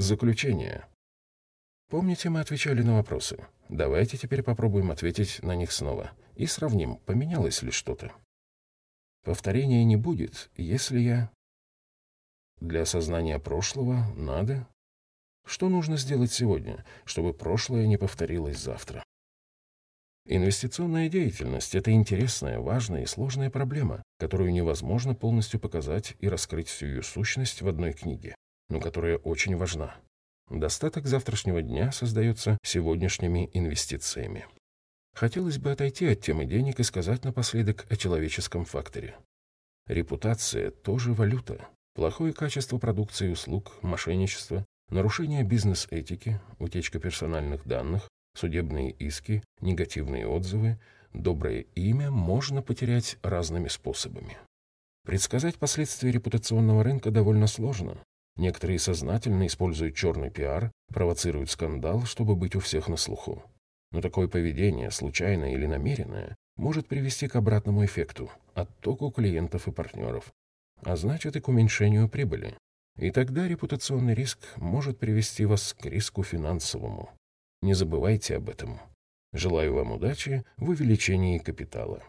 Заключение. Помните, мы отвечали на вопросы? Давайте теперь попробуем ответить на них снова и сравним, поменялось ли что-то. Повторения не будет, если я... Для осознания прошлого надо... Что нужно сделать сегодня, чтобы прошлое не повторилось завтра? Инвестиционная деятельность – это интересная, важная и сложная проблема, которую невозможно полностью показать и раскрыть всю ее сущность в одной книге, но которая очень важна. Достаток завтрашнего дня создается сегодняшними инвестициями. Хотелось бы отойти от темы денег и сказать напоследок о человеческом факторе. Репутация – тоже валюта. Плохое качество продукции и услуг, мошенничество, нарушение бизнес-этики, утечка персональных данных, судебные иски, негативные отзывы, доброе имя можно потерять разными способами. Предсказать последствия репутационного рынка довольно сложно. Некоторые сознательно используют черный пиар, провоцируют скандал, чтобы быть у всех на слуху. Но такое поведение, случайное или намеренное, может привести к обратному эффекту – оттоку клиентов и партнеров, а значит и к уменьшению прибыли. И тогда репутационный риск может привести вас к риску финансовому. Не забывайте об этом. Желаю вам удачи в увеличении капитала.